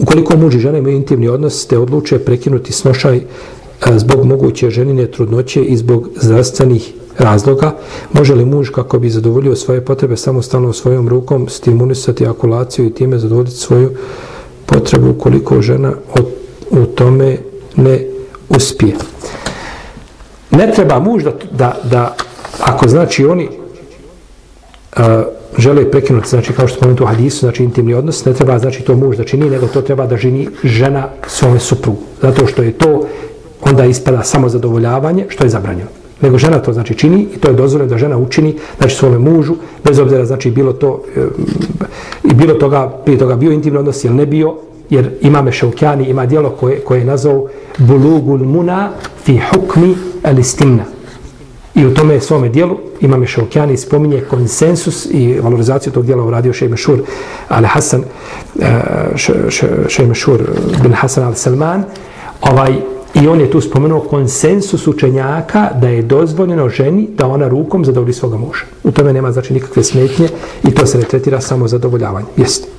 Ukoliko muž i žena imaju intimni odnos, te odluče prekinuti snošaj e, zbog moguće ženine trudnoće i zbog zdravstvenih razloga, može li muž kako bi zadovoljio svoje potrebe samostalno svojom rukom stimulisati akulaciju i time zadovoljiti svoju potrebu koliko žena u tome ne uspije. Ne treba muž da, da, da ako znači oni uh, žele prekinuti, znači kao što spomenuti u hadisu, znači intimni odnos, ne treba znači to muž da čini, nego to treba da žini žena svome suprugu. Zato što je to onda ispada samo zadovoljavanje, što je zabranjeno. Nego žena to znači čini i to je dozvoljeno da žena učini znači svome mužu, bez obzira znači bilo to i bilo toga, prije toga bio intimni odnos ili ne bio, jer imame Šaukjani ima dijelo koje, koje je nazvao Bulugul Muna fi hukmi alistimna. I u tome svome dijelu Imam Šaukjani spominje konsensus i valorizaciju tog dijela uradio Šej Mešur al Hasan eh, Šej Mešur bin Hasan al Salman ovaj, i on je tu spomenuo konsensus učenjaka da je dozvoljeno ženi da ona rukom zadovolji svoga muža. U tome nema znači nikakve smetnje i to se ne tretira samo zadovoljavanje. Jeste.